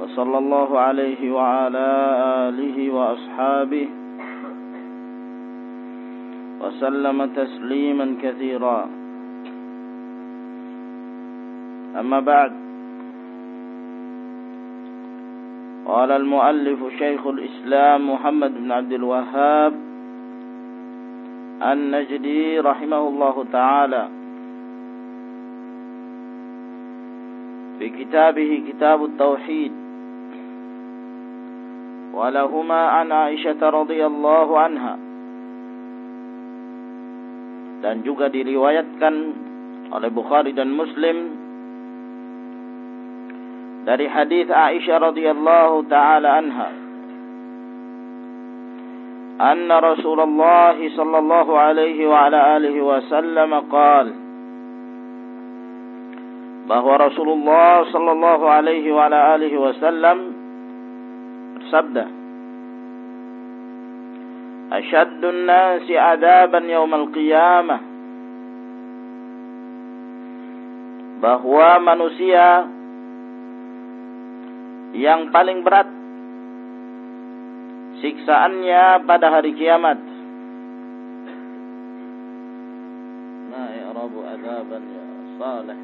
وصلى الله عليه وعلى آله وأصحابه وسلم تسليما كثيرا. أما بعد قال المؤلف شيخ الإسلام محمد بن عبد الوهاب النجدي رحمه الله تعالى في كتابه كتاب التوحيد. ولهما عن عائشة رضي الله عنها dan juga diriwayatkan oleh Bukhari dan Muslim dari hadis Aisyah radhiyallahu taala anha رسول الله صلى الله عليه وعلى آله وسلم قال bahwa Rasulullah sallallahu alaihi wa ala alihi wasallam bersabda Asyaddun nasi adaban yaumal qiyamah bahwa manusia yang paling berat siksaannya pada hari kiamat. Ma i'rabu adaban ya salih.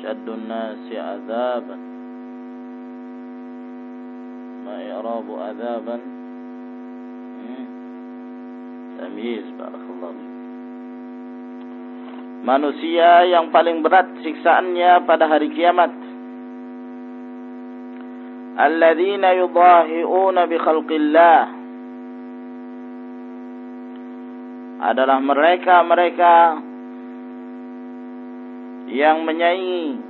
Shaddun nasi adaban. Ma i'rabu adaban. Tamyiz barakallahu Manusia yang paling berat siksaannya pada hari kiamat. alladzina yudahi'una bi khalqillah adalah mereka-mereka yang menyaingi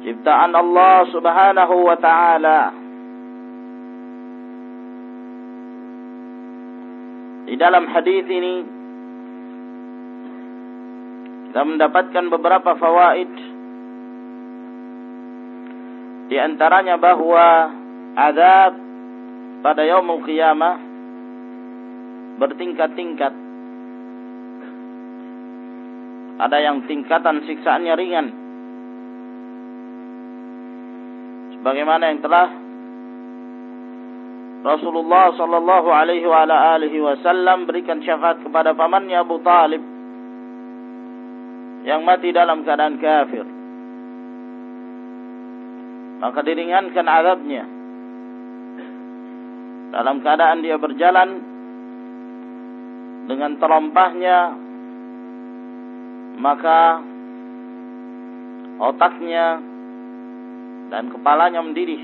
ciptaan Allah Subhanahu wa taala di dalam hadis ini kita mendapatkan beberapa fawaid di antaranya bahwa azab pada yaumul qiyamah bertingkat-tingkat. Ada yang tingkatan siksaannya ringan. Sebagaimana yang telah Rasulullah sallallahu alaihi wasallam berikan syafaat kepada pamannya Abu Talib yang mati dalam keadaan kafir. Maka diringankan azabnya. Dalam keadaan dia berjalan dengan terompahnya maka otaknya dan kepalanya mendidih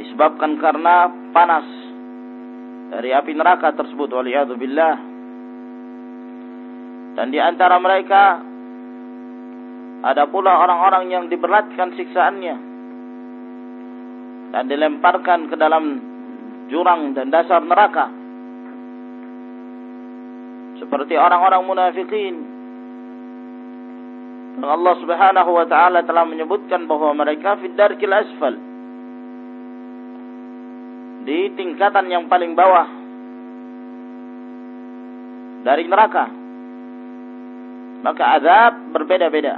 disebabkan karena panas dari api neraka tersebut waliyadzubillah dan di antara mereka ada pula orang-orang yang diberatkan siksaannya dan dilemparkan ke dalam jurang dan dasar neraka. Seperti orang-orang munafikin. Allah Subhanahu wa taala telah menyebutkan bahwa mereka fid darkil asfal. Di tingkatan yang paling bawah dari neraka. Maka azab berbeda-beda.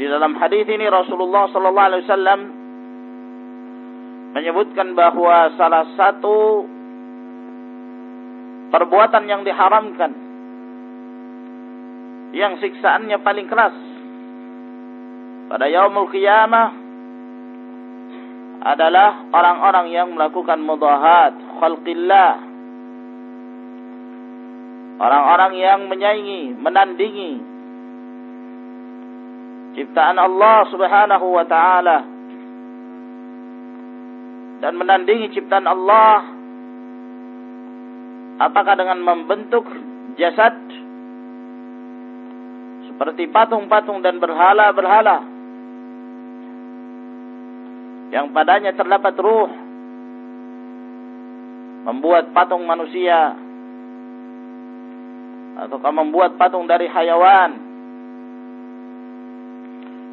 Di dalam hadis ini Rasulullah sallallahu alaihi wasallam menyebutkan bahwa salah satu perbuatan yang diharamkan yang siksaannya paling keras. Pada yaumul qiyamah adalah orang-orang yang melakukan mudahat khalqillah. Orang-orang yang menyaingi menandingi ciptaan Allah Subhanahu wa taala dan menandingi ciptaan Allah apakah dengan membentuk jasad seperti patung-patung dan berhala-berhala. Yang padanya terdapat ruh. Membuat patung manusia. Ataukah membuat patung dari hayawan.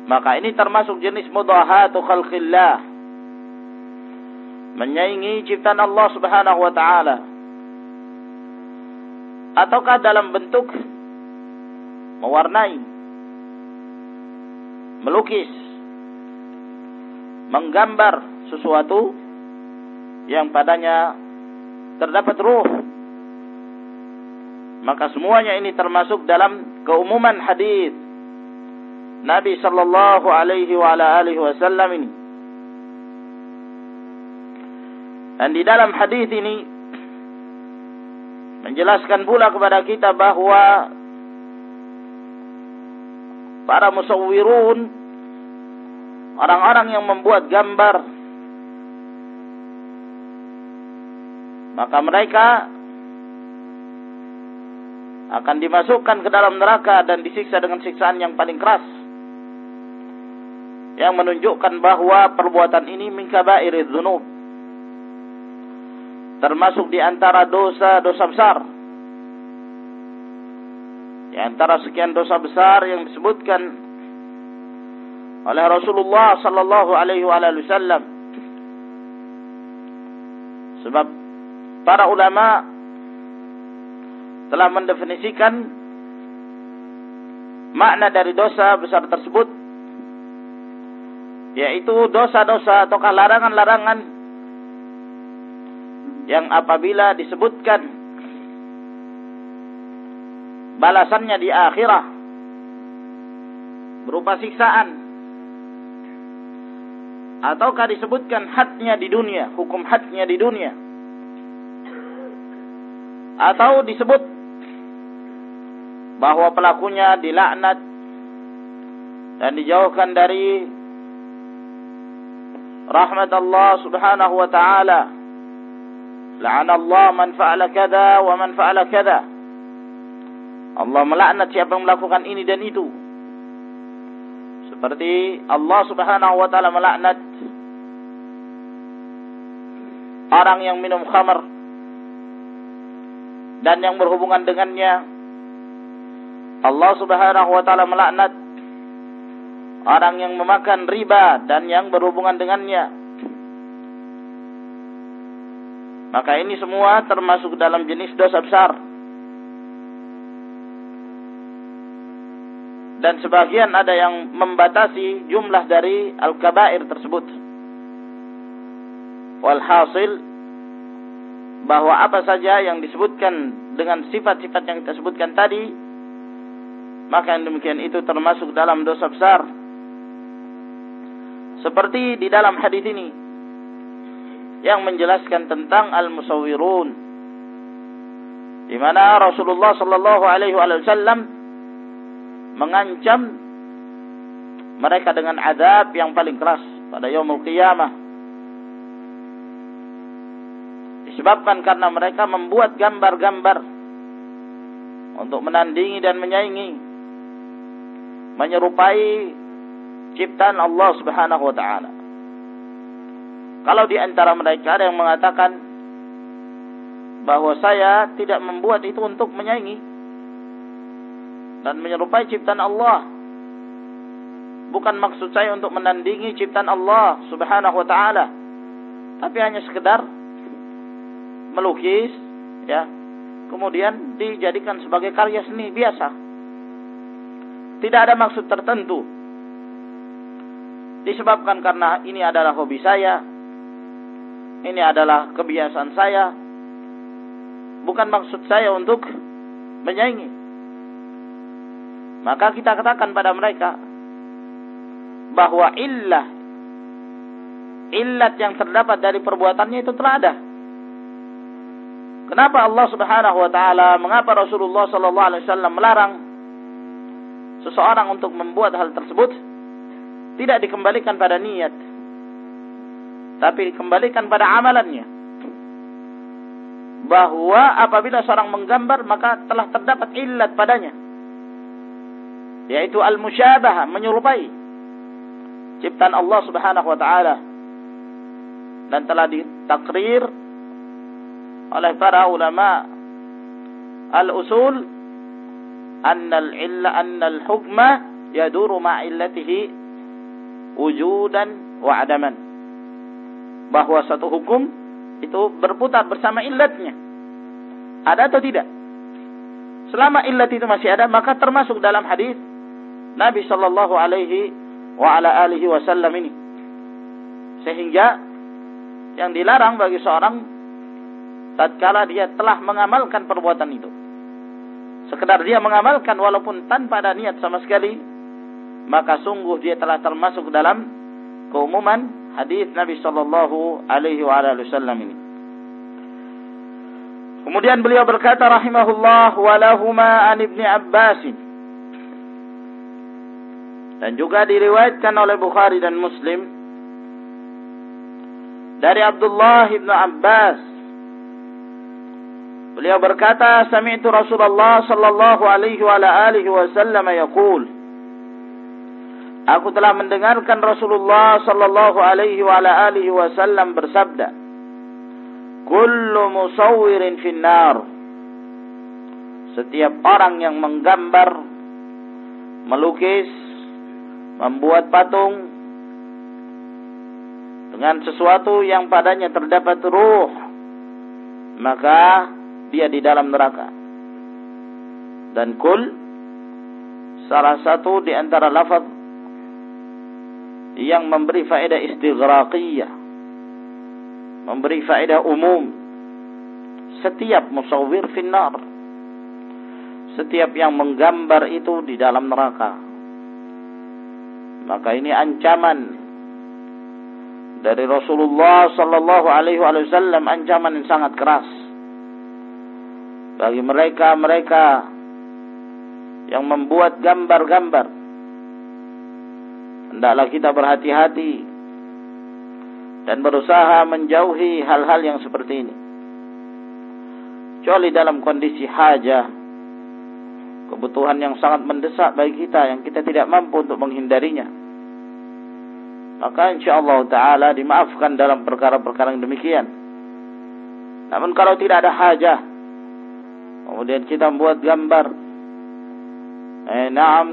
Maka ini termasuk jenis mudahatu khalqillah. Menyaingi ciptaan Allah Subhanahu wa taala. Ataukah dalam bentuk mewarnai melukis menggambar sesuatu yang padanya terdapat ruh. Maka semuanya ini termasuk dalam keumuman hadis Nabi sallallahu alaihi wa ala alihi wasallam ini. Dan di dalam hadis ini menjelaskan pula kepada kita bahwa para musawwirun orang-orang yang membuat gambar. Maka mereka akan dimasukkan ke dalam neraka dan disiksa dengan siksaan yang paling keras. Yang menunjukkan bahwa perbuatan ini min kaba'iriz dzunub termasuk di antara dosa-dosa besar di antara sekian dosa besar yang disebutkan oleh Rasulullah sallallahu alaihi wasallam. Sebab para ulama telah mendefinisikan makna dari dosa besar tersebut yaitu dosa-dosa atau larangan-larangan yang apabila disebutkan balasannya di akhirah berupa siksaan ataukah disebutkan hadnya di dunia hukum hadnya di dunia atau disebut bahwa pelakunya dilaknat dan dijauhkan dari rahmat Allah Subhanahu wa taala. La'ana Allah man fa'ala kada wa man fa'ala kada. Allah melaknat siapa yang melakukan ini dan itu. Seperti Allah Subhanahu wa taala melaknat orang yang minum khamar dan yang berhubungan dengannya. Allah Subhanahu wa taala melaknat orang yang memakan riba dan yang berhubungan dengannya. Maka ini semua termasuk dalam jenis dosa besar. Dan sebagian ada yang membatasi jumlah dari al-kabair tersebut. Walhasil bahwa apa saja yang disebutkan dengan sifat-sifat yang kita sebutkan tadi maka yang demikian itu termasuk dalam dosa besar seperti di dalam hadis ini yang menjelaskan tentang al-musawwirun di mana Rasulullah sallallahu alaihi wasallam mengancam mereka dengan azab yang paling keras pada yaumul qiyamah Disebabkan karena mereka membuat gambar-gambar untuk menandingi dan menyaingi menyerupai ciptaan Allah Subhanahu wa taala. Kalau di antara mereka ada yang mengatakan bahwa saya tidak membuat itu untuk menyaingi dan menyerupai ciptaan Allah. Bukan maksud saya untuk menandingi ciptaan Allah Subhanahu wa taala, tapi hanya sekedar melukis ya. Kemudian dijadikan sebagai karya seni biasa. Tidak ada maksud tertentu. Disebabkan karena ini adalah hobi saya. Ini adalah kebiasaan saya. Bukan maksud saya untuk menyaingi maka kita katakan pada mereka bahwa illah illat yang terdapat dari perbuatannya itu telah ada Kenapa Allah Subhanahu wa taala, mengapa Rasulullah sallallahu alaihi wasallam melarang seseorang untuk membuat hal tersebut? Tidak dikembalikan pada niat, tapi dikembalikan pada amalannya. Bahwa apabila seorang menggambar maka telah terdapat illat padanya. Yaitu al-musyabah menyerupai ciptaan Allah Subhanahu wa taala. Dan telah ditakrir oleh para ulama al-usul anna al-illa anna al-hukma yaduru ma'illatihi wujudan wa adaman. Bahwa satu hukum itu berputar bersama illatnya. Ada atau tidak? Selama illat itu masih ada maka termasuk dalam hadis Nabi Shallallahu Alaihi wa ala alihi wasallam ini. Sehingga yang dilarang bagi seorang tatkala dia telah mengamalkan perbuatan itu. Sekedar dia mengamalkan walaupun tanpa ada niat sama sekali, maka sungguh dia telah termasuk dalam keumuman hadis Nabi Shallallahu Alaihi Wasallam ini. Kemudian beliau berkata rahimahullah walahuma an ibni Abbasin dan juga diriwayatkan oleh Bukhari dan Muslim dari Abdullah bin Abbas. Beliau berkata sami'tu Rasulullah sallallahu alaihi wa alihi wasallam yaqul Aku telah mendengarkan Rasulullah sallallahu alaihi wa alihi wasallam bersabda Kullu musawwirin finnar Setiap orang yang menggambar melukis membuat patung dengan sesuatu yang padanya terdapat ruh maka dia di dalam neraka. Dan kul salah satu di antara lafaz yang memberi faedah istighraqiyah memberi faedah umum setiap musawwir finnar setiap yang menggambar itu di dalam neraka maka ini ancaman dari Rasulullah sallallahu alaihi wasallam ancaman yang sangat keras bagi mereka-mereka yang membuat gambar-gambar. Hendaklah kita berhati-hati dan berusaha menjauhi hal-hal yang seperti ini. Kecuali dalam kondisi hajah, kebutuhan yang sangat mendesak bagi kita yang kita tidak mampu untuk menghindarinya maka insya Allah Taala dimaafkan dalam perkara-perkara yang demikian. Namun kalau tidak ada hajah, kemudian kita membuat gambar, eh, naam,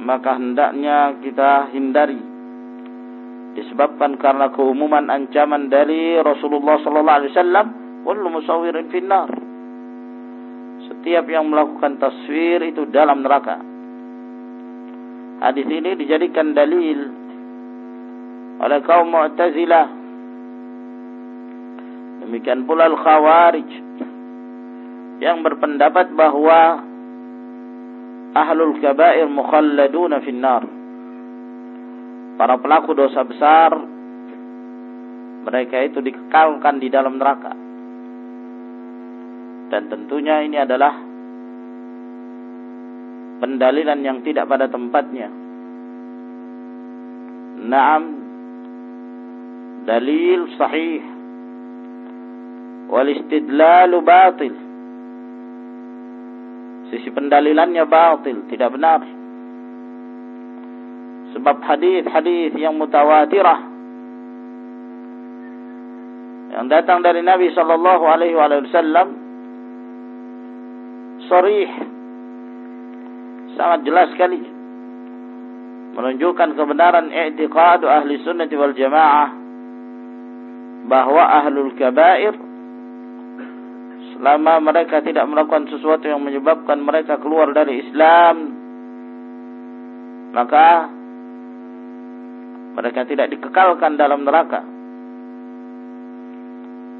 maka hendaknya kita hindari. Disebabkan karena keumuman ancaman dari Rasulullah Sallallahu Alaihi Wasallam, kullu musawirin finnar. Setiap yang melakukan taswir itu dalam neraka. Hadis ini dijadikan dalil oleh kaum Mu'tazilah. Demikian pula Al-Khawarij yang berpendapat bahwa ahlul kabair mukhalladuna finnar. Para pelaku dosa besar mereka itu dikekalkan di dalam neraka. Dan tentunya ini adalah pendalilan yang tidak pada tempatnya. Naam dalil sahih. Wal istidlalu sisi pendalilannya batil tidak benar. Sebab hadis-hadis yang mutawatirah yang datang dari Nabi sallallahu alaihi wasallam sharih sangat jelas sekali. Menunjukkan kebenaran i'tiqad ahli sunnah wal jamaah bahwa ahlul kabair selama mereka tidak melakukan sesuatu yang menyebabkan mereka keluar dari Islam maka mereka tidak dikekalkan dalam neraka.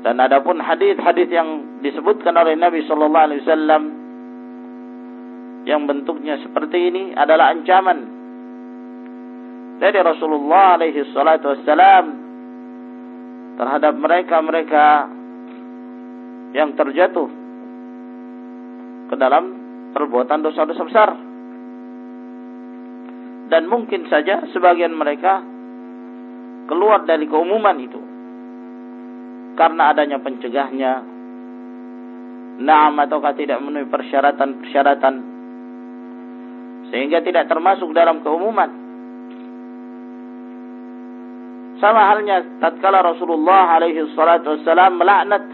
Dan adapun hadis-hadis yang disebutkan oleh Nabi sallallahu alaihi wasallam yang bentuknya seperti ini adalah ancaman dari Rasulullah alaihi salatu wassalam terhadap mereka-mereka yang terjatuh ke dalam perbuatan dosa-dosa besar. Dan mungkin saja sebagian mereka keluar dari keumuman itu karena adanya pencegahnya naam ataukah tidak memenuhi persyaratan-persyaratan Sehingga tidak termasuk dalam keumuman. Sama halnya tatkala Rasulullah alaihi salatu wassalam melaknat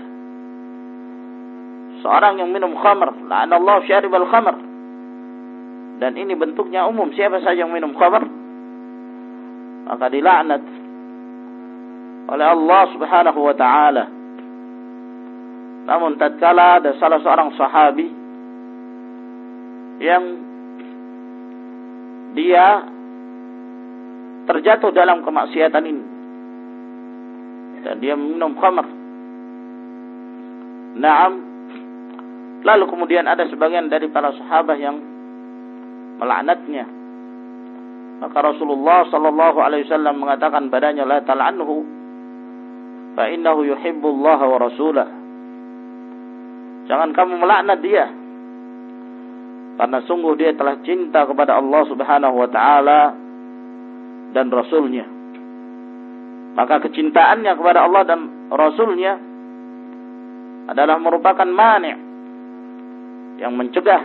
seorang yang minum khamr, la'anallahu syaribal khamr. Dan ini bentuknya umum, siapa saja yang minum khamr maka dilaknat oleh Allah Subhanahu wa taala. Namun tatkala ada salah seorang sahabi yang dia terjatuh dalam kemaksiatan ini dan dia minum khamr. Naam. Lalu kemudian ada sebagian dari para sahabat yang melaknatnya. Maka Rasulullah sallallahu alaihi wasallam mengatakan padanya la tal'anhu fa innahu yuhibbullaha wa rasulah. Jangan kamu melaknat dia karena sungguh dia telah cinta kepada Allah Subhanahu wa taala dan rasulnya. Maka kecintaannya kepada Allah dan rasulnya adalah merupakan mani yang mencegah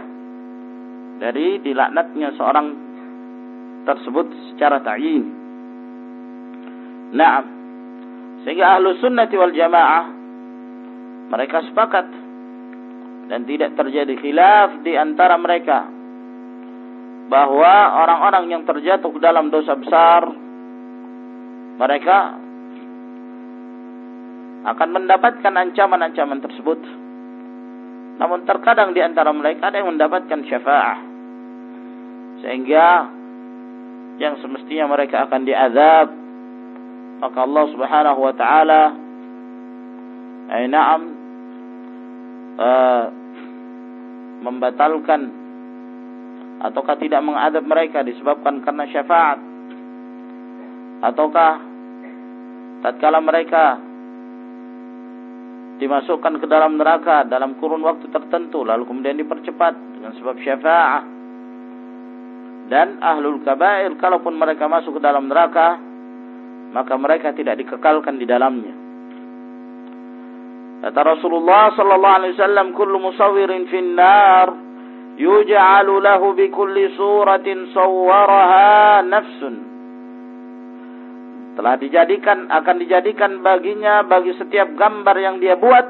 dari dilaknatnya seorang tersebut secara ta'yin. Naam. Sehingga ahlu sunnati wal jamaah mereka sepakat dan tidak terjadi khilaf di antara mereka bahwa orang-orang yang terjatuh dalam dosa besar mereka akan mendapatkan ancaman-ancaman tersebut. Namun terkadang di antara mereka ada yang mendapatkan syafaah. Sehingga yang semestinya mereka akan diazab maka Allah Subhanahu wa taala ay na'am uh, membatalkan ataukah tidak mengadab mereka disebabkan karena syafaat ataukah tatkala mereka dimasukkan ke dalam neraka dalam kurun waktu tertentu lalu kemudian dipercepat dengan sebab syafaat dan ahlul kabair kalaupun mereka masuk ke dalam neraka maka mereka tidak dikekalkan di dalamnya Kata Rasulullah sallallahu alaihi wasallam, "Kullu musawwirin fin nar yuj'alu lahu bi kulli suratin sawwaraha nafsun." Telah dijadikan akan dijadikan baginya bagi setiap gambar yang dia buat.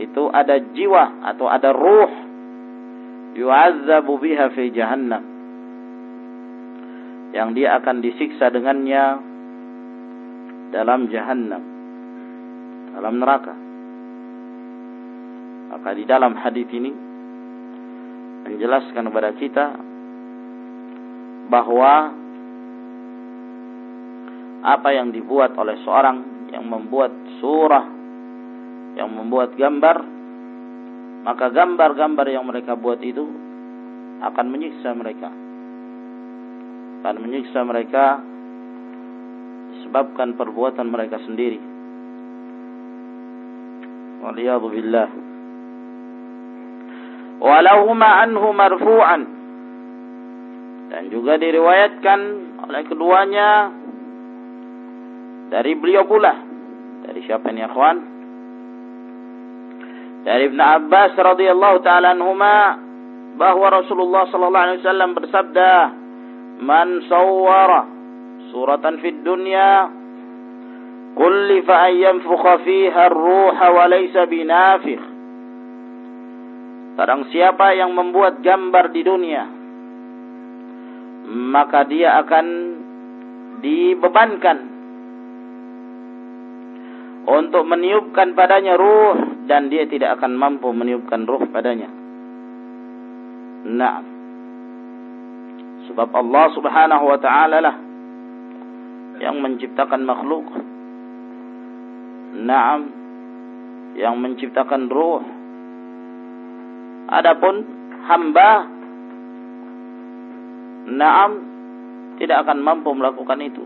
Itu ada jiwa atau ada ruh. Yu'azzabu biha fi jahannam. Yang dia akan disiksa dengannya dalam jahannam. Dalam neraka. Maka di dalam hadis ini menjelaskan kepada kita bahwa apa yang dibuat oleh seorang yang membuat surah, yang membuat gambar, maka gambar-gambar yang mereka buat itu akan menyiksa mereka. Akan menyiksa mereka disebabkan perbuatan mereka sendiri. Waliyadu billah. Walahuma anhu marfu'an. Dan juga diriwayatkan oleh keduanya dari beliau pula. Dari siapa ini ikhwan? Dari Ibn Abbas radhiyallahu taala anhuma bahwa Rasulullah sallallahu alaihi wasallam bersabda, "Man sawwara suratan fid dunya kullifa an yanfukha fiha ar-ruha wa laysa binafikh." Barang siapa yang membuat gambar di dunia maka dia akan dibebankan untuk meniupkan padanya ruh Dan dia tidak akan mampu meniupkan ruh padanya Nah Sebab Allah subhanahu wa ta'ala lah Yang menciptakan makhluk Naam yang menciptakan ruh. Adapun hamba Naam tidak akan mampu melakukan itu.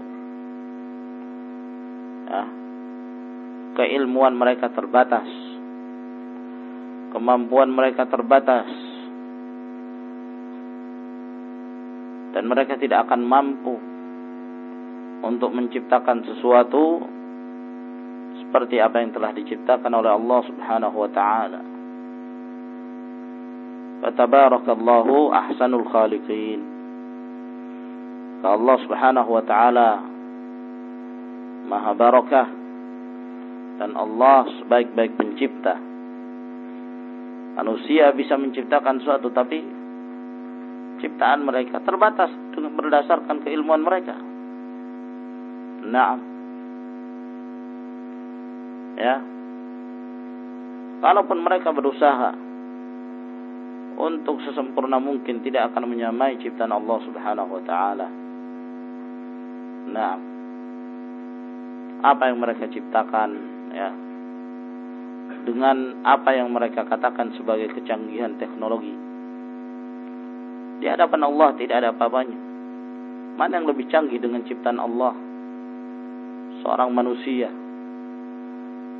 Ya. Keilmuan mereka terbatas. Kemampuan mereka terbatas. Dan mereka tidak akan mampu untuk menciptakan sesuatu seperti apa yang telah diciptakan oleh Allah Subhanahu wa taala. Fatabarakallahu ahsanul khaliqin. Allah Subhanahu wa taala Maha barakah dan Allah sebaik-baik pencipta. Manusia bisa menciptakan suatu tapi ciptaan mereka terbatas dengan berdasarkan keilmuan mereka. Nah, ya, kalaupun mereka berusaha untuk sesempurna mungkin tidak akan menyamai ciptaan Allah Subhanahu wa taala. Nah, apa yang mereka ciptakan ya dengan apa yang mereka katakan sebagai kecanggihan teknologi. Di hadapan Allah tidak ada apa-apanya. Mana yang lebih canggih dengan ciptaan Allah? Seorang manusia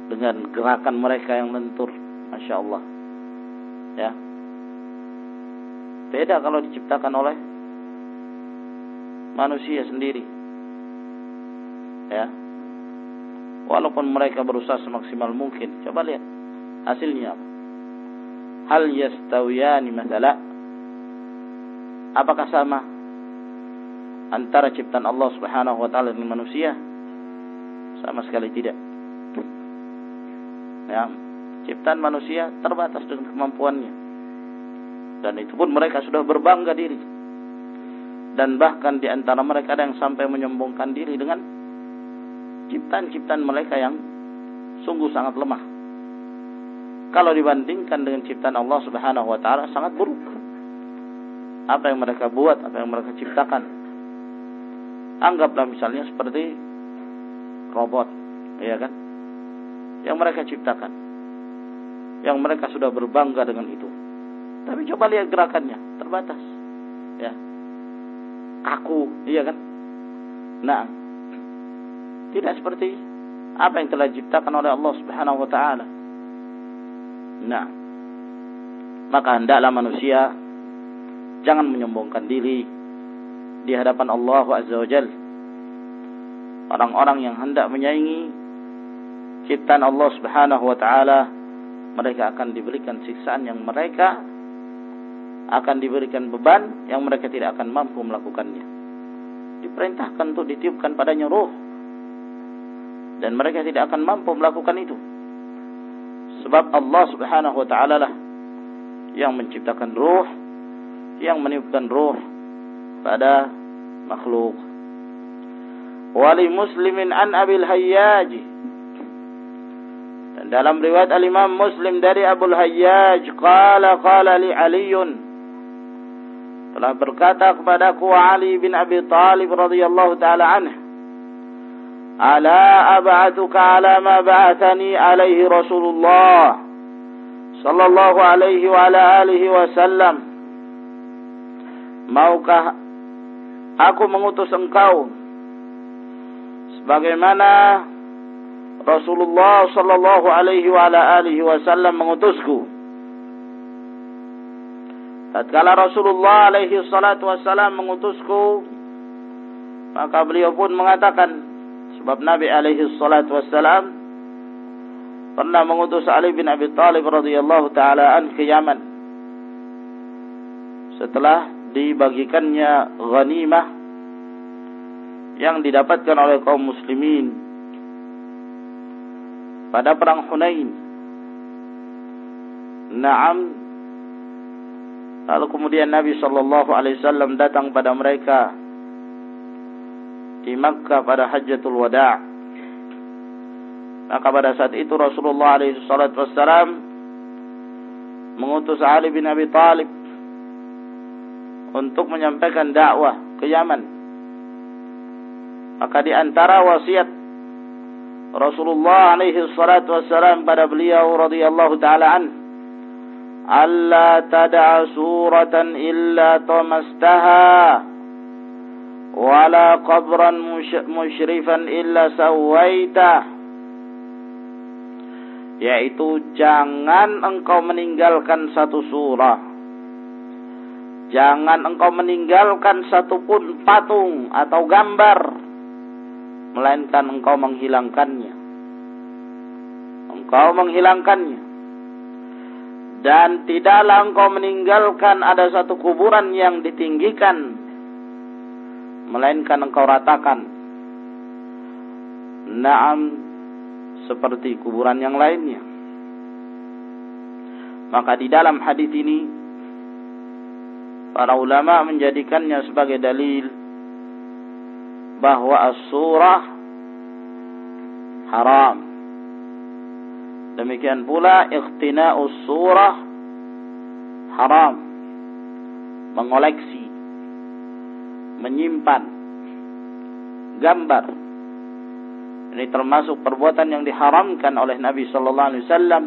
dengan gerakan mereka yang lentur, masya Allah. Ya, beda kalau diciptakan oleh manusia sendiri. Ya, walaupun mereka berusaha semaksimal mungkin. Coba lihat hasilnya? Hal yastawiyani masalah apakah sama antara ciptaan Allah Subhanahu wa taala dengan manusia? Sama sekali tidak. Ya, ciptaan manusia terbatas dengan kemampuannya. Dan itu pun mereka sudah berbangga diri. Dan bahkan di antara mereka ada yang sampai menyombongkan diri dengan ciptaan-ciptaan mereka yang sungguh sangat lemah. Kalau dibandingkan dengan ciptaan Allah Subhanahu wa taala sangat buruk. Apa yang mereka buat, apa yang mereka ciptakan. Anggaplah misalnya seperti robot, ya kan? Yang mereka ciptakan. Yang mereka sudah berbangga dengan itu. Tapi coba lihat gerakannya, terbatas. Ya. Kaku, iya kan? Nah, tidak seperti apa yang telah diciptakan oleh Allah Subhanahu wa taala. Nah, maka hendaklah manusia jangan menyombongkan diri di hadapan Allah Azza wa. Orang-orang yang hendak menyaingi ciptaan Allah Subhanahu wa taala, mereka akan diberikan siksaan yang mereka akan diberikan beban yang mereka tidak akan mampu melakukannya. Diperintahkan untuk ditiupkan padanya roh dan mereka tidak akan mampu melakukan itu. Sebab Allah Subhanahu wa taala lah yang menciptakan ruh, yang meniupkan ruh pada makhluk. Wali Muslimin an Abil Hayyaj. Dan dalam riwayat Al-Imam Muslim dari Abu Hayyaj, qala qala li Aliun telah berkata kepadaku Ali bin Abi Talib radhiyallahu taala anhu ألا أبعثك على ما بعثني عليه رسول الله صلى الله عليه وعلى آله وسلم Maukah aku mengutus engkau sebagaimana Rasulullah sallallahu alaihi wa ala alihi wasallam mengutusku. Tatkala Rasulullah alaihi salatu wasallam mengutusku, maka beliau pun mengatakan, Sebab Nabi alaihi salatu wassalam pernah mengutus Ali bin Abi Thalib radhiyallahu taala an ke Yaman. Setelah dibagikannya ghanimah yang didapatkan oleh kaum muslimin pada perang Hunain. Naam Lalu kemudian Nabi sallallahu alaihi wasallam datang pada mereka di Makkah pada Hajjatul Wada'. Maka pada saat itu Rasulullah wassalam mengutus Ali bin Abi Talib untuk menyampaikan dakwah ke Yaman. Maka di antara wasiat Rasulullah alaihi salatu wassalam pada beliau radhiyallahu taala an alla tad'a suratan illa tamastaha wala qabran musyrifan illa sawaita. Yaitu jangan engkau meninggalkan satu surah. Jangan engkau meninggalkan satupun patung atau gambar. Melainkan engkau menghilangkannya. Engkau menghilangkannya. Dan tidaklah engkau meninggalkan ada satu kuburan yang ditinggikan melainkan engkau ratakan naam seperti kuburan yang lainnya maka di dalam hadis ini para ulama menjadikannya sebagai dalil bahwa as-surah haram Demikian pula ikhtina'us surah haram. Mengoleksi. Menyimpan. Gambar. Ini termasuk perbuatan yang diharamkan oleh Nabi sallallahu alaihi wasallam.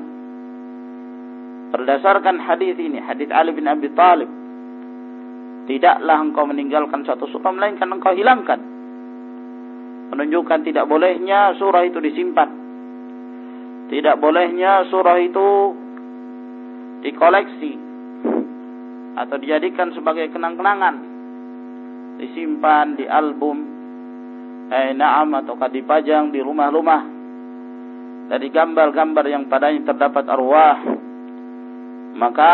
Berdasarkan hadis ini, hadis Ali bin Abi Thalib, tidaklah engkau meninggalkan satu surah melainkan engkau hilangkan. Menunjukkan tidak bolehnya surah itu disimpan tidak bolehnya surah itu dikoleksi atau dijadikan sebagai kenang-kenangan. Disimpan di album, eh naam ataukah dipajang di rumah-rumah dari gambar-gambar yang padanya terdapat arwah. Maka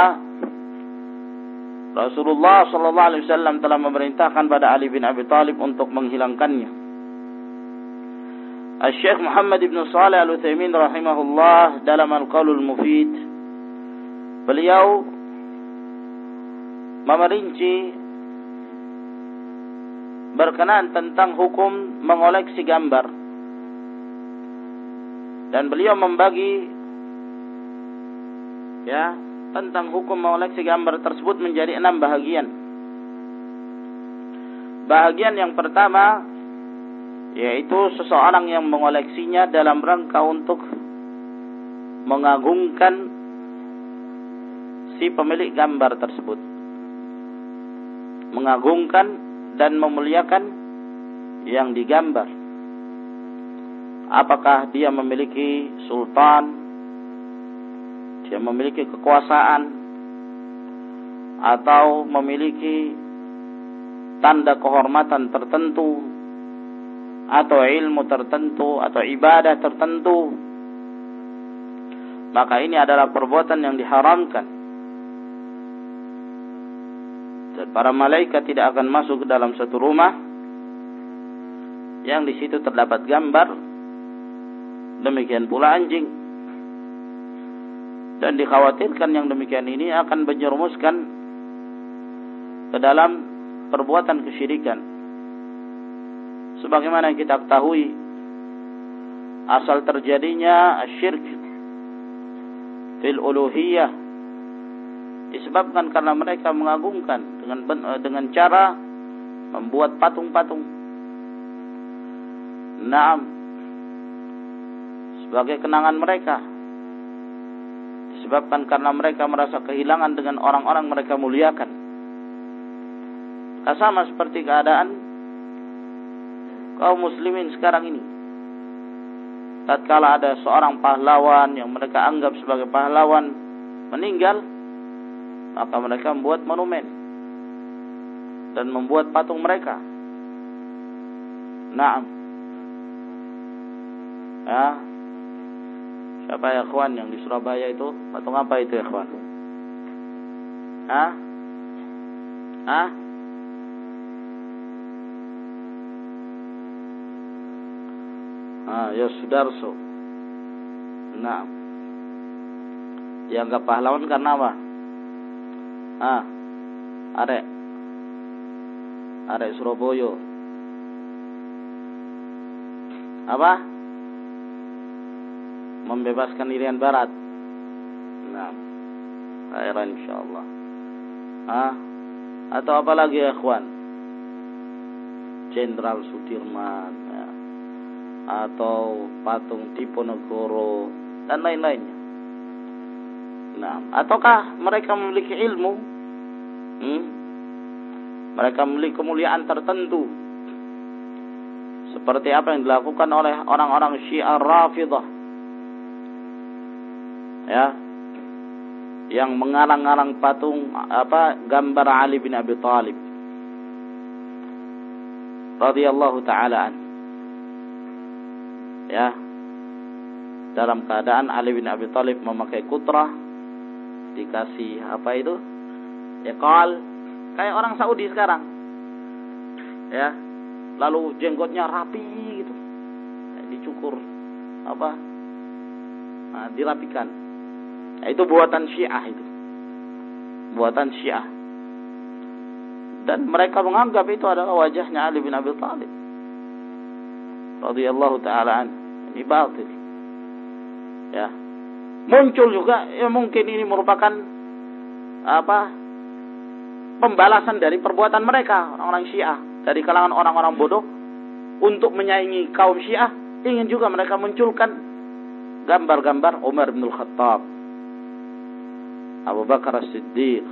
Rasulullah sallallahu alaihi wasallam telah memerintahkan pada Ali bin Abi Thalib untuk menghilangkannya. Syekh Muhammad ibn Salih al-Uthaymin rahimahullah dalam Al-Qawlul Mufid beliau memerinci berkenaan tentang hukum mengoleksi gambar. Dan beliau membagi ya tentang hukum mengoleksi gambar tersebut menjadi enam bahagian. Bahagian yang pertama yaitu seseorang yang mengoleksinya dalam rangka untuk mengagungkan si pemilik gambar tersebut. Mengagungkan dan memuliakan yang digambar. Apakah dia memiliki sultan? Dia memiliki kekuasaan? Atau memiliki tanda kehormatan tertentu? Atau ilmu tertentu? Atau ibadah tertentu? Maka ini adalah perbuatan yang diharamkan dan para malaikat tidak akan masuk ke dalam satu rumah yang di situ terdapat gambar. Demikian pula anjing. Dan dikhawatirkan yang demikian ini akan menjerumuskan ke dalam perbuatan kesyirikan. Sebagaimana kita ketahui asal terjadinya syirk fil uluhiyah disebabkan karena mereka mengagungkan dengan eh, dengan cara membuat patung-patung. Naam. Sebagai kenangan mereka. Disebabkan karena mereka merasa kehilangan dengan orang-orang mereka muliakan. Sama seperti keadaan kaum muslimin sekarang ini. Tatkala ada seorang pahlawan yang mereka anggap sebagai pahlawan meninggal, maka mereka membuat monumen dan membuat patung mereka. Naam. Ya. Siapa ya kawan yang di Surabaya itu? Patung apa itu ya kawan? Hah? Hah? Ah, ya Sudarso. Nah. Dianggap pahlawan karena apa? Ah. Arek. Arek Surabaya. Apa? Membebaskan Irian Barat. Nah. Khairan insyaallah. Ah. Atau apa lagi ya, kawan? Jenderal Sudirman atau patung Diponegoro dan lain-lainnya. Nah, ataukah mereka memiliki ilmu? Hmm? Mereka memiliki kemuliaan tertentu. Seperti apa yang dilakukan oleh orang-orang Syiah Rafidah. Ya. Yang mengarang-arang patung apa gambar Ali bin Abi Thalib radhiyallahu taala ya dalam keadaan Ali bin Abi Thalib memakai kutrah dikasih apa itu? Ekol kayak orang Saudi sekarang. Ya. Lalu jenggotnya rapi gitu. Dicukur apa? Nah, dirapikan. Nah, itu buatan Syiah itu. Buatan Syiah. Dan mereka menganggap itu adalah wajahnya Ali bin Abi Thalib. Radhiyallahu taala ini batil. Ya muncul juga ya mungkin ini merupakan apa pembalasan dari perbuatan mereka orang-orang Syiah. Dari kalangan orang-orang bodoh untuk menyaingi kaum Syiah ingin juga mereka munculkan gambar-gambar Umar bin Khattab Abu Bakar As-Siddiq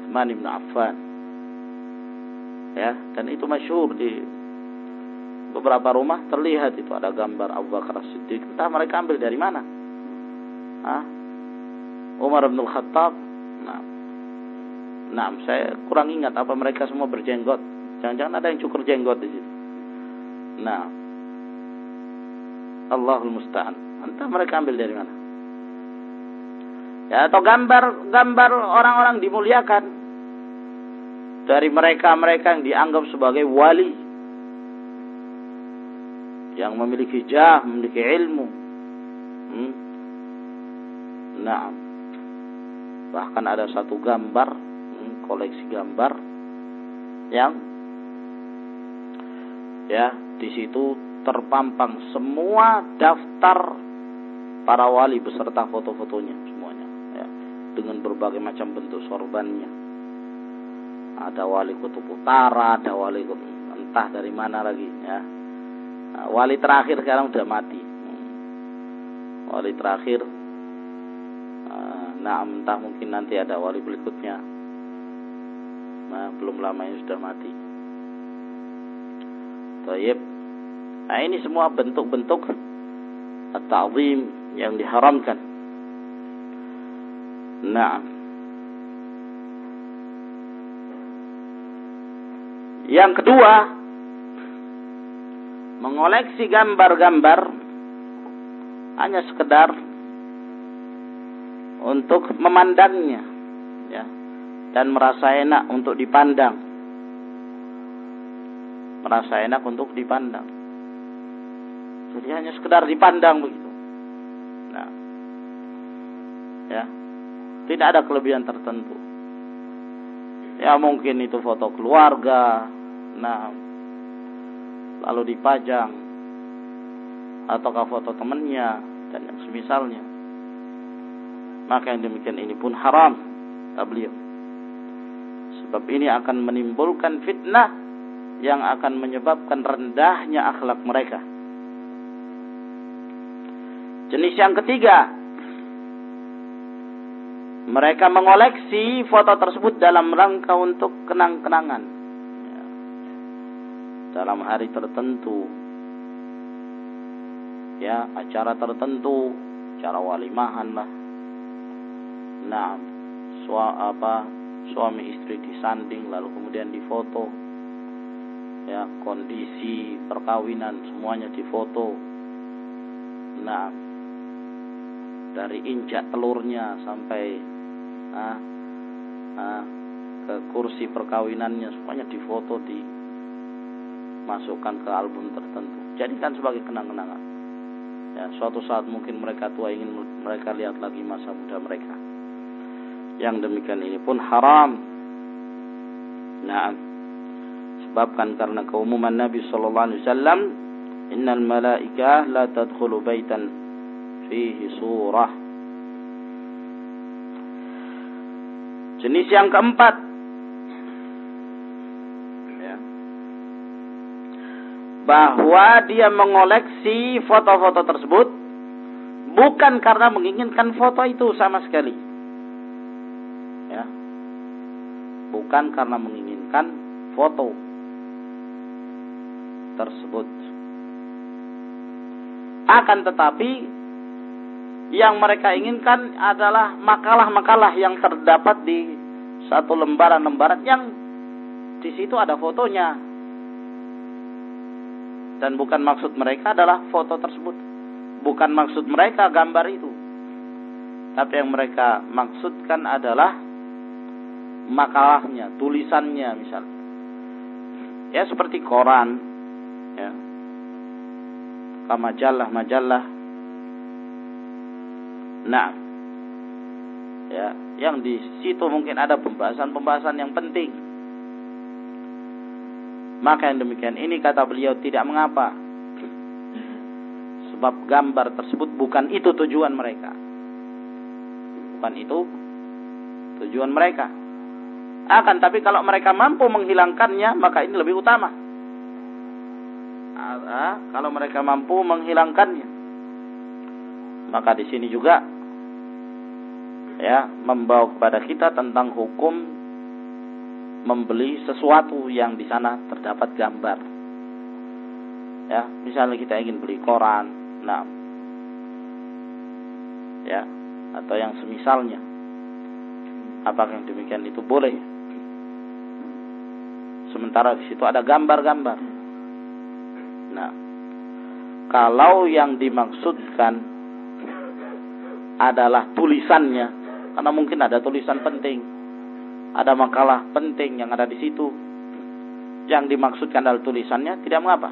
Uthman bin Affan. Ya dan itu masyhur di beberapa rumah terlihat itu ada gambar Abu Bakar As-Siddiq. Entah mereka ambil dari mana Hah? Umar bin Khattab nah, nah saya kurang ingat apa mereka semua berjenggot. Jangan-jangan ada yang cukur jenggot di situ. Nah. Allahul Musta'an. Entah mereka ambil dari mana. Ya atau gambar-gambar orang-orang dimuliakan. Dari mereka-mereka yang dianggap sebagai wali. Yang memiliki jah, memiliki ilmu. Hmm? Nah, bahkan ada satu gambar, hmm, koleksi gambar yang ya di situ terpampang semua daftar para wali beserta foto-fotonya semuanya dengan berbagai macam bentuk sorbannya. Ada wali kutub utara, ada wali kutub entah dari mana lagi ya. Nah, wali terakhir sekarang sudah mati. Wali terakhir nah entah mungkin nanti ada wali berikutnya. Nah, belum lama ini sudah mati. Taib. Nah, ini semua bentuk-bentuk at-ta'zim yang diharamkan Nah. Yang kedua, mengoleksi gambar-gambar hanya sekedar untuk memandangnya ya dan merasa enak untuk dipandang merasa enak untuk dipandang jadi hanya sekedar dipandang begitu nah ya tidak ada kelebihan tertentu. Ya mungkin itu foto keluarga, nah lalu dipajang ataukah foto temannya dan yang semisalnya. Maka yang demikian ini pun haram beliau. Sebab ini akan menimbulkan fitnah yang akan menyebabkan rendahnya akhlak mereka. Jenis yang ketiga, mereka mengoleksi foto tersebut dalam rangka untuk kenang-kenangan. Dalam hari tertentu. Ya, acara tertentu, acara walimahan lah. Nah, sua, apa, suami istri disanding lalu kemudian difoto. Ya, kondisi perkawinan semuanya difoto. Nah, dari injak telurnya sampai ah, ah, ke kursi perkawinannya semuanya difoto dimasukkan ke album tertentu jadikan sebagai kenang-kenangan ya suatu saat mungkin mereka tua ingin mereka lihat lagi masa muda mereka yang demikian ini pun haram nah sebabkan karena keumuman Nabi sallallahu alaihi wasallam innal malaika la tadkhulu baitan fihi surah Jenis yang keempat. Ya. Bahwa dia mengoleksi foto-foto tersebut bukan karena menginginkan foto itu sama sekali. Ya. Bukan karena menginginkan foto tersebut. Akan tetapi yang mereka inginkan adalah makalah-makalah yang terdapat di satu lembaran-lembaran yang di situ ada fotonya. Dan bukan maksud mereka adalah foto tersebut. Bukan maksud mereka gambar itu. tapi yang mereka maksudkan adalah makalahnya, tulisannya misalnya. Ya seperti koran, ya. majalah-majalah. Nah, ya, yang di situ mungkin ada pembahasan-pembahasan yang penting. Maka yang demikian ini kata beliau tidak mengapa. Sebab gambar tersebut bukan itu tujuan mereka. Bukan itu tujuan mereka. Akan tapi kalau mereka mampu menghilangkannya, maka ini lebih utama. Ah, kalau mereka mampu menghilangkannya, maka di sini juga ya membawa kepada kita tentang hukum membeli sesuatu yang di sana terdapat gambar. Ya, misalnya kita ingin beli koran, nah, ya, atau yang semisalnya. Apakah yang demikian itu boleh? Sementara di situ ada gambar-gambar. Nah, kalau yang dimaksudkan adalah tulisannya, karena mungkin ada tulisan penting, ada makalah penting yang ada di situ. Yang dimaksudkan adalah tulisannya, tidak mengapa.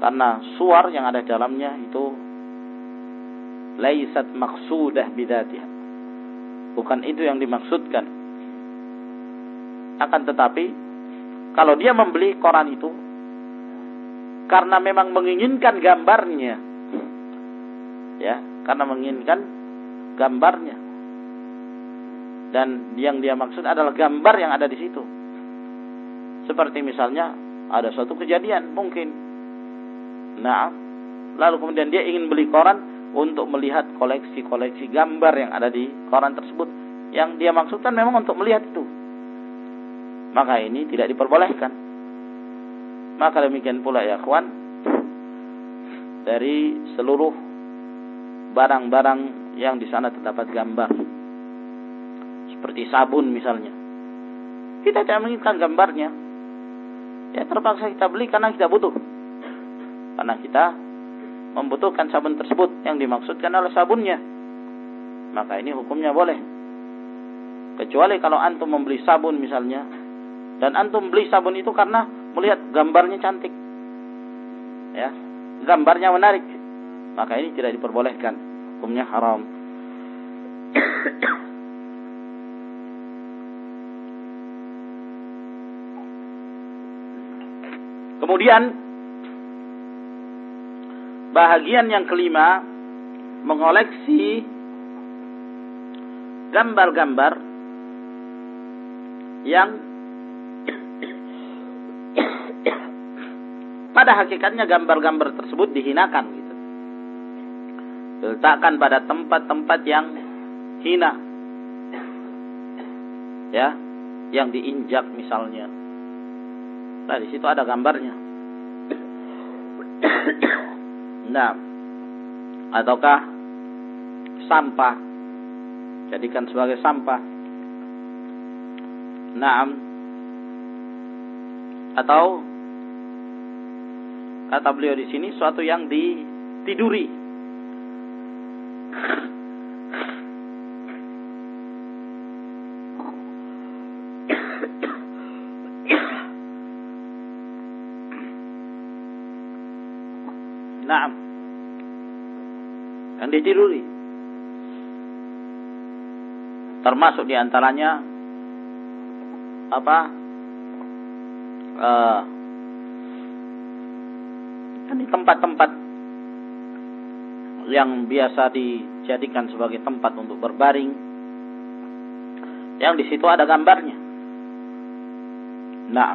Karena suar yang ada di dalamnya itu laisat maksudah bidatiha. Bukan itu yang dimaksudkan. Akan tetapi kalau dia membeli koran itu karena memang menginginkan gambarnya. Ya, karena menginginkan gambarnya dan yang dia maksud adalah gambar yang ada di situ. Seperti misalnya ada suatu kejadian mungkin. Nah, lalu kemudian dia ingin beli koran untuk melihat koleksi-koleksi gambar yang ada di koran tersebut. Yang dia maksudkan memang untuk melihat itu. Maka ini tidak diperbolehkan. Maka demikian pula ya kawan dari seluruh barang-barang yang di sana terdapat gambar seperti sabun misalnya. Kita tidak menginginkan gambarnya. Ya terpaksa kita beli karena kita butuh. Karena kita membutuhkan sabun tersebut yang dimaksudkan oleh sabunnya. Maka ini hukumnya boleh. Kecuali kalau antum membeli sabun misalnya. Dan antum beli sabun itu karena melihat gambarnya cantik. Ya, gambarnya menarik. Maka ini tidak diperbolehkan. Hukumnya haram. Kemudian bahagian yang kelima mengoleksi gambar-gambar yang pada hakikatnya gambar-gambar tersebut dihinakan gitu. Diletakkan pada tempat-tempat yang hina. Ya, yang diinjak misalnya Nah, di situ ada gambarnya. Nah, ataukah sampah jadikan sebagai sampah. Nah, atau kata beliau di sini suatu yang ditiduri. Naam. Yang ditiduri. Termasuk di antaranya apa? Uh, ini tempat-tempat yang biasa dijadikan sebagai tempat untuk berbaring. Yang di situ ada gambarnya. Nah,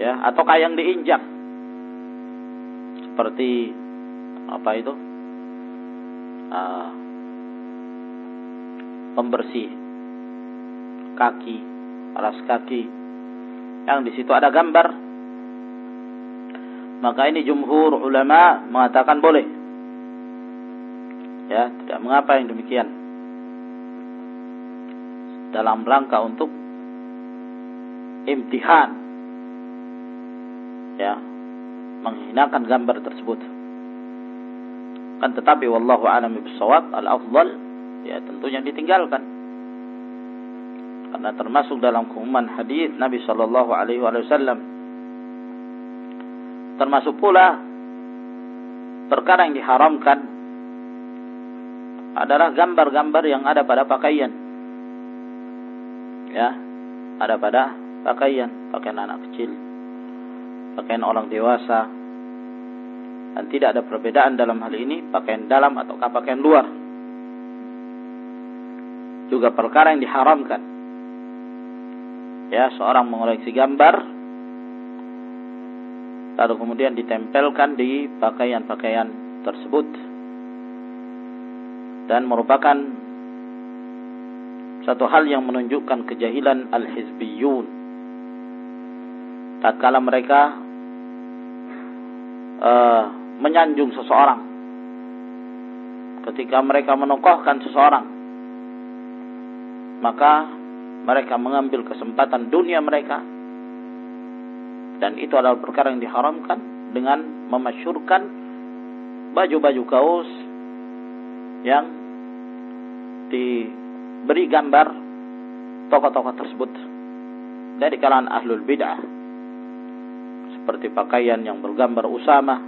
ya, ataukah yang diinjak seperti apa itu uh, pembersih kaki alas kaki yang di situ ada gambar maka ini jumhur ulama mengatakan boleh ya tidak mengapa yang demikian dalam rangka untuk imtihan ya menghinakan gambar tersebut. Kan tetapi wallahu a'lam bishawab al-afdal ya tentunya ditinggalkan. Karena termasuk dalam keumuman hadis Nabi sallallahu alaihi wasallam termasuk pula perkara yang diharamkan adalah gambar-gambar yang ada pada pakaian. Ya, ada pada pakaian, pakaian anak kecil, pakaian orang dewasa, dan tidak ada perbedaan dalam hal ini pakaian dalam ataukah pakaian luar. Juga perkara yang diharamkan. Ya, seorang mengoleksi gambar lalu kemudian ditempelkan di pakaian-pakaian tersebut. Dan merupakan satu hal yang menunjukkan kejahilan al-hizbiyun. Tatkala mereka uh, menyanjung seseorang. Ketika mereka menokohkan seseorang maka mereka mengambil kesempatan dunia mereka dan itu adalah perkara yang diharamkan dengan memasyurkan baju-baju kaos yang diberi gambar tokoh-tokoh tersebut dari kalangan ahlul bid'ah seperti pakaian yang bergambar Usama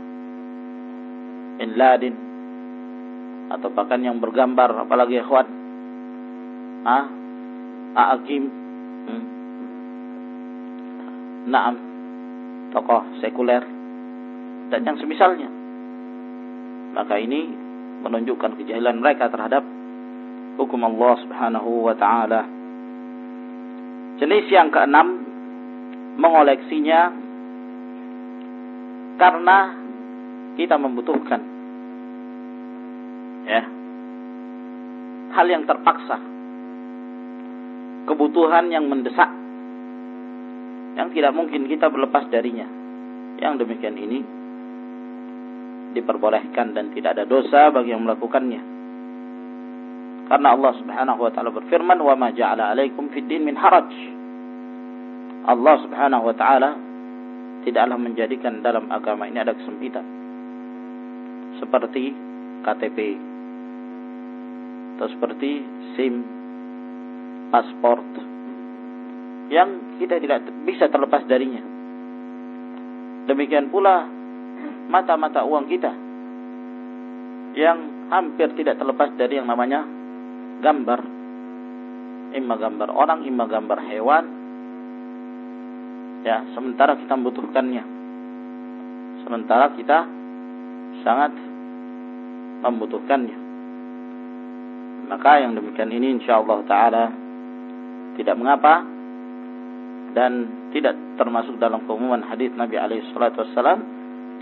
bin Laden atau pakaian yang bergambar apalagi ikhwan ah Aakim hmm. Naam tokoh sekuler dan yang semisalnya. Maka ini menunjukkan kejahilan mereka terhadap hukum Allah Subhanahu wa taala. Jenis yang keenam mengoleksinya karena kita membutuhkan ya hal yang terpaksa kebutuhan yang mendesak yang tidak mungkin kita berlepas darinya. Yang demikian ini diperbolehkan dan tidak ada dosa bagi yang melakukannya. Karena Allah Subhanahu wa taala berfirman, "Wa ma ja'ala 'alaikum fid din min haraj." Allah Subhanahu wa taala tidaklah menjadikan dalam agama ini ada kesempitan. Seperti KTP atau seperti SIM, paspor, yang kita tidak bisa terlepas darinya. Demikian pula mata-mata uang kita yang hampir tidak terlepas dari yang namanya gambar. Imma gambar orang, imma gambar hewan. Ya, sementara kita membutuhkannya. Sementara kita sangat membutuhkannya. Maka yang demikian ini insyaallah taala tidak mengapa dan tidak termasuk dalam keumuman hadis Nabi alaihi salatu wasallam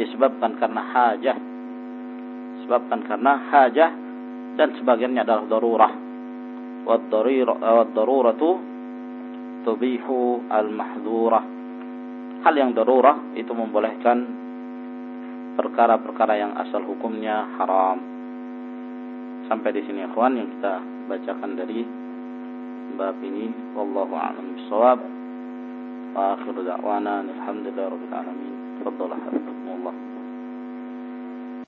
disebabkan karena hajah. Disebabkan karena hajah dan sebagiannya adalah darurah. Wad daruratu tubihu al mahdurah hal yang darurah itu membolehkan perkara-perkara yang asal hukumnya haram. Sampai di sini ikhwan yang kita bacakan dari bab ini. Wallahu a'lam bishawab وآخر دعوانا الحمد لله رب العالمين. تفضل حفظكم الله.